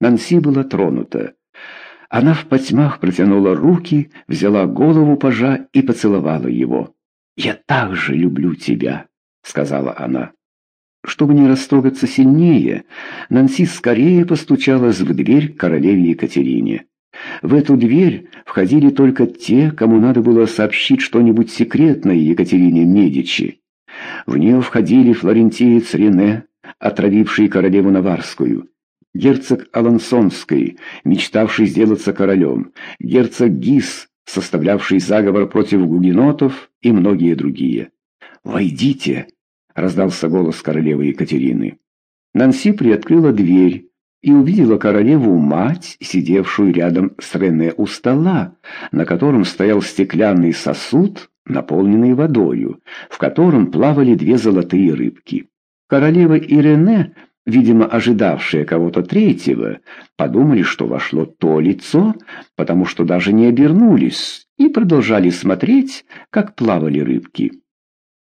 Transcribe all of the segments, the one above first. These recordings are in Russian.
Нанси была тронута. Она в потьмах протянула руки, взяла голову пажа и поцеловала его. «Я так же люблю тебя», — сказала она. Чтобы не растрогаться сильнее, Нанси скорее постучалась в дверь к королеве Екатерине. В эту дверь входили только те, кому надо было сообщить что-нибудь секретное Екатерине Медичи. В нее входили флорентиец Рене, отравивший королеву Наварскую, герцог Алансонский, мечтавший сделаться королем, герцог Гис, составлявший заговор против гугенотов и многие другие. «Войдите!» — раздался голос королевы Екатерины. Нанси приоткрыла дверь и увидела королеву-мать, сидевшую рядом с Рене у стола, на котором стоял стеклянный сосуд, наполненный водою, в котором плавали две золотые рыбки. Королева и Рене видимо, ожидавшие кого-то третьего, подумали, что вошло то лицо, потому что даже не обернулись и продолжали смотреть, как плавали рыбки.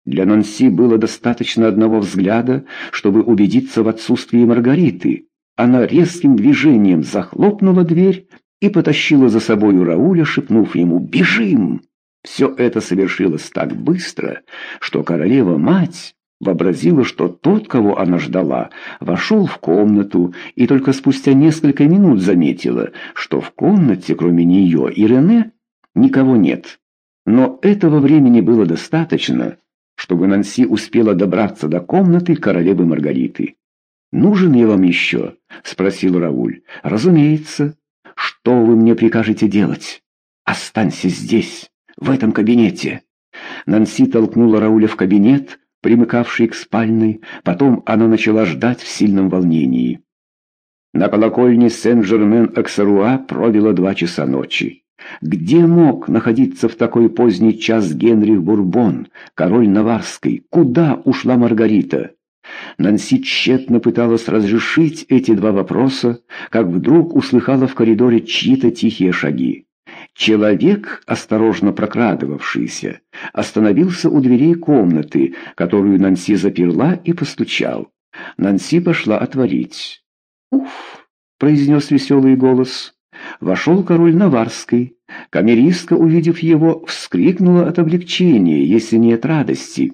Для Нанси было достаточно одного взгляда, чтобы убедиться в отсутствии Маргариты. Она резким движением захлопнула дверь и потащила за собою Рауля, шепнув ему «Бежим!». Все это совершилось так быстро, что королева-мать Вообразила, что тот, кого она ждала, вошел в комнату, и только спустя несколько минут заметила, что в комнате, кроме нее и Рене, никого нет. Но этого времени было достаточно, чтобы Нанси успела добраться до комнаты королевы Маргариты. «Нужен я вам еще?» — спросил Рауль. «Разумеется. Что вы мне прикажете делать? Останься здесь, в этом кабинете». Нанси толкнула Рауля в кабинет, примыкавшей к спальной, потом она начала ждать в сильном волнении. На колокольне Сен-Жермен-Эксеруа пробило два часа ночи. Где мог находиться в такой поздний час Генрих Бурбон, король Наварской? Куда ушла Маргарита? Нанси тщетно пыталась разрешить эти два вопроса, как вдруг услыхала в коридоре чьи-то тихие шаги. Человек, осторожно прокрадывавшийся, остановился у дверей комнаты, которую Нанси заперла и постучал. Нанси пошла отворить. «Уф!» — произнес веселый голос. Вошел король Наварской. Камеристка, увидев его, вскрикнула от облегчения, если не от радости.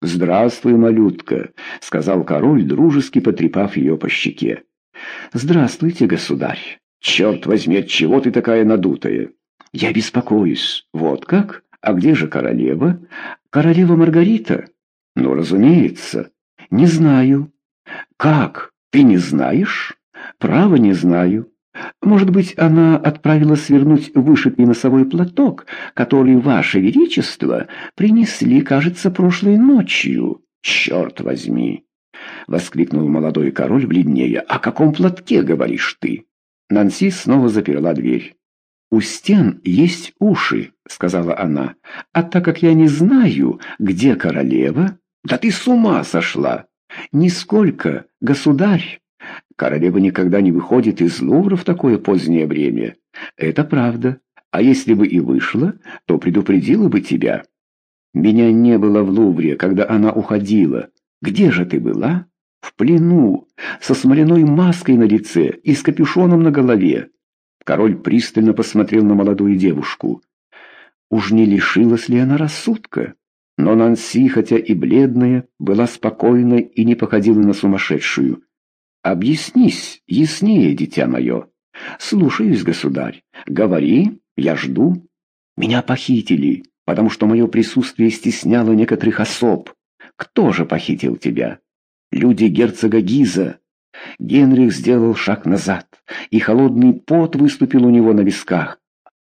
«Здравствуй, малютка», — сказал король, дружески потрепав ее по щеке. «Здравствуйте, государь». «Черт возьми, от чего ты такая надутая?» «Я беспокоюсь. Вот как? А где же королева?» «Королева Маргарита?» «Ну, разумеется. Не знаю». «Как? Ты не знаешь?» «Право не знаю. Может быть, она отправилась свернуть вышитый носовой платок, который, Ваше Величество, принесли, кажется, прошлой ночью. Черт возьми!» — воскликнул молодой король бледнее. «О каком платке говоришь ты?» Нанси снова заперла дверь. «У стен есть уши», — сказала она. «А так как я не знаю, где королева...» «Да ты с ума сошла!» «Нисколько, государь!» «Королева никогда не выходит из Лувра в такое позднее время». «Это правда. А если бы и вышла, то предупредила бы тебя». «Меня не было в Лувре, когда она уходила. Где же ты была?» в плену, со смоляной маской на лице и с капюшоном на голове. Король пристально посмотрел на молодую девушку. Уж не лишилась ли она рассудка? Но Нанси, хотя и бледная, была спокойной и не походила на сумасшедшую. «Объяснись, яснее, дитя мое». «Слушаюсь, государь. Говори, я жду». «Меня похитили, потому что мое присутствие стесняло некоторых особ. Кто же похитил тебя?» люди герцога Гиза. Генрих сделал шаг назад, и холодный пот выступил у него на висках.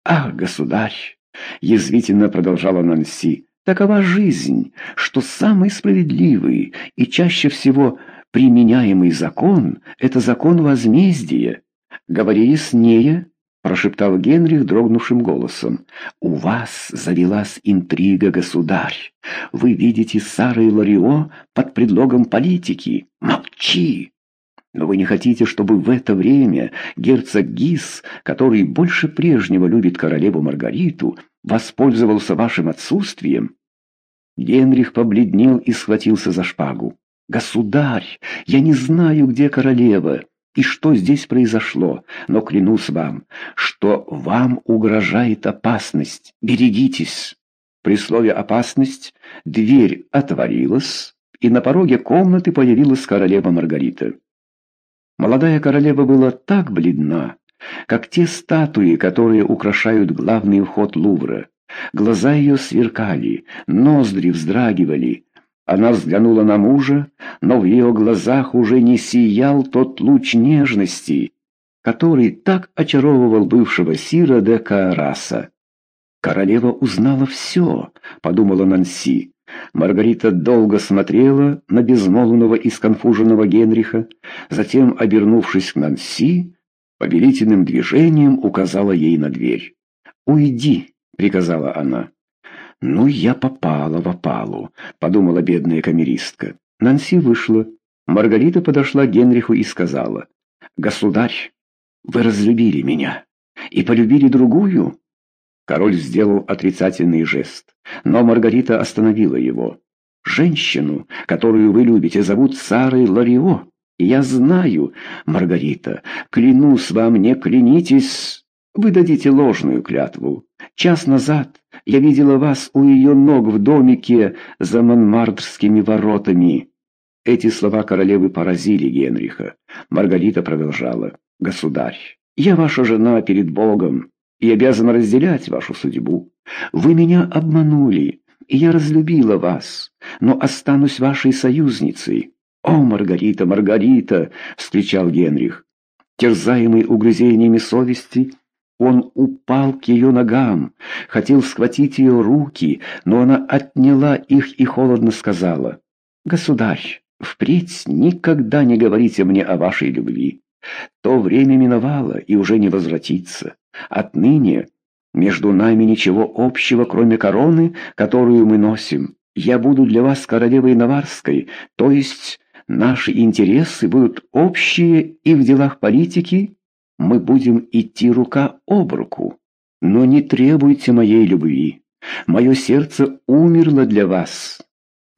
«Ах, государь!» — язвительно продолжала Нанси. «Такова жизнь, что самый справедливый и чаще всего применяемый закон — это закон возмездия. Говори яснее, прошептал Генрих дрогнувшим голосом. «У вас завелась интрига, государь. Вы видите Сара и Ларио под предлогом политики. Молчи!» Но вы не хотите, чтобы в это время герцог Гис, который больше прежнего любит королеву Маргариту, воспользовался вашим отсутствием?» Генрих побледнел и схватился за шпагу. «Государь, я не знаю, где королева. и что здесь произошло, но клянусь вам, что вам угрожает опасность. Берегитесь!» При слове «опасность» дверь отворилась, и на пороге комнаты появилась королева Маргарита. Молодая королева была так бледна, как те статуи, которые украшают главный вход Лувра. Глаза ее сверкали, ноздри вздрагивали. Она взглянула на мужа, но в ее глазах уже не сиял тот луч нежности, который так очаровывал бывшего Сира де Каараса. «Королева узнала все», — подумала Нанси. Маргарита долго смотрела на безмолвного и сконфуженного Генриха, затем, обернувшись к Нанси, повелительным движением указала ей на дверь. «Уйди», — приказала она. «Ну, я попала в опалу», — подумала бедная камеристка. Нанси вышла. Маргарита подошла к Генриху и сказала, «Государь, вы разлюбили меня и полюбили другую?» Король сделал отрицательный жест, но Маргарита остановила его. «Женщину, которую вы любите, зовут Сарой Ларио. Я знаю, Маргарита, клянусь вам, не клянитесь, вы дадите ложную клятву. Час назад я видела вас у ее ног в домике за Монмартрскими воротами». Эти слова королевы поразили Генриха. Маргарита продолжала. «Государь, я ваша жена перед Богом и обязан разделять вашу судьбу. Вы меня обманули, и я разлюбила вас, но останусь вашей союзницей». «О, Маргарита, Маргарита!» — вскричал Генрих. Терзаемый угрызениями совести, он упал к ее ногам, хотел схватить ее руки, но она отняла их и холодно сказала, «Государь, впредь никогда не говорите мне о вашей любви. То время миновало и уже не возвратится. Отныне между нами ничего общего, кроме короны, которую мы носим. Я буду для вас королевой Наварской, то есть наши интересы будут общие и в делах политики мы будем идти рука об руку. Но не требуйте моей любви. Мое сердце умерло для вас».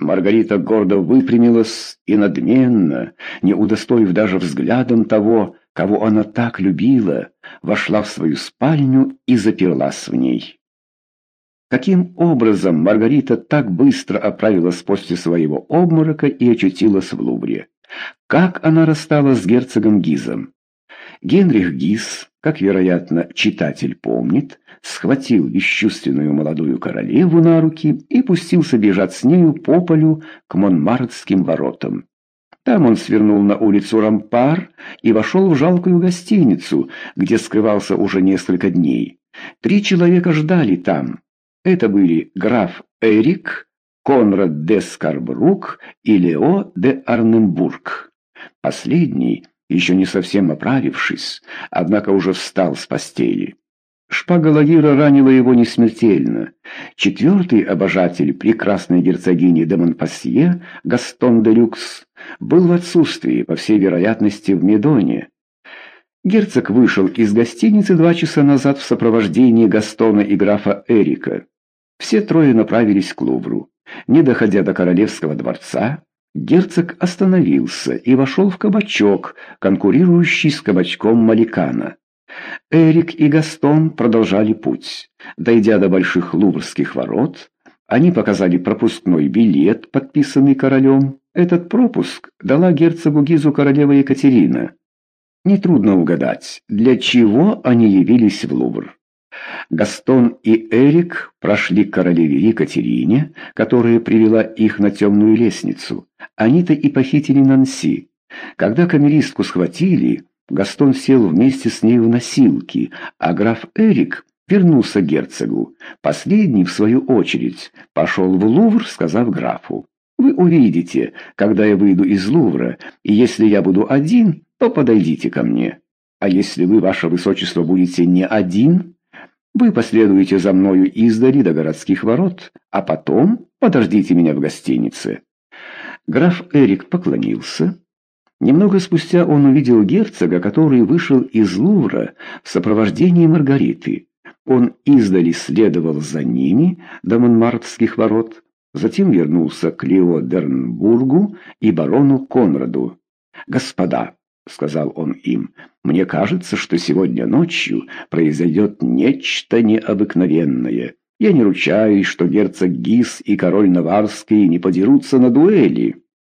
Маргарита гордо выпрямилась и надменно, не удостоив даже взглядом того, кого она так любила, вошла в свою спальню и заперлась в ней. Каким образом Маргарита так быстро оправилась после своего обморока и очутилась в Лувре? Как она рассталась с герцогом Гизом? Генрих Гиз, как, вероятно, читатель помнит, схватил бесчувственную молодую королеву на руки и пустился бежать с нею по полю к Монмартским воротам. Там он свернул на улицу Рампар и вошел в жалкую гостиницу, где скрывался уже несколько дней. Три человека ждали там. Это были граф Эрик, Конрад де Скарбрук и Лео де Арнембург. Последний, еще не совсем оправившись, однако уже встал с постели. Шпага Лагира ранила его несмертельно. Четвертый обожатель прекрасной герцогини де Монпассье, Гастон де Люкс, был в отсутствии, по всей вероятности, в Медоне. Герцог вышел из гостиницы два часа назад в сопровождении Гастона и графа Эрика. Все трое направились к Лувру. Не доходя до королевского дворца, герцог остановился и вошел в кабачок, конкурирующий с кабачком Маликана. Эрик и Гастон продолжали путь. Дойдя до больших луврских ворот, они показали пропускной билет, подписанный королем. Этот пропуск дала герцогу Гизу королева Екатерина. Нетрудно угадать, для чего они явились в Лувр. Гастон и Эрик прошли к королеве Екатерине, которая привела их на темную лестницу. Они-то и похитили Нанси. Когда камеристку схватили, Гастон сел вместе с ней в носилки, а граф Эрик вернулся герцогу. Последний, в свою очередь, пошел в Лувр, сказав графу, «Вы увидите, когда я выйду из Лувра, и если я буду один, то подойдите ко мне. А если вы, ваше высочество, будете не один, вы последуете за мною издали до городских ворот, а потом подождите меня в гостинице». Граф Эрик поклонился, Немного спустя он увидел герцога, который вышел из Лувра в сопровождении Маргариты. Он издали следовал за ними до Монмартских ворот, затем вернулся к Леодернбургу и барону Конраду. «Господа, — сказал он им, — «мне кажется, что сегодня ночью произойдет нечто необыкновенное. Я не ручаюсь, что герцог Гис и король Наварский не подерутся на дуэли».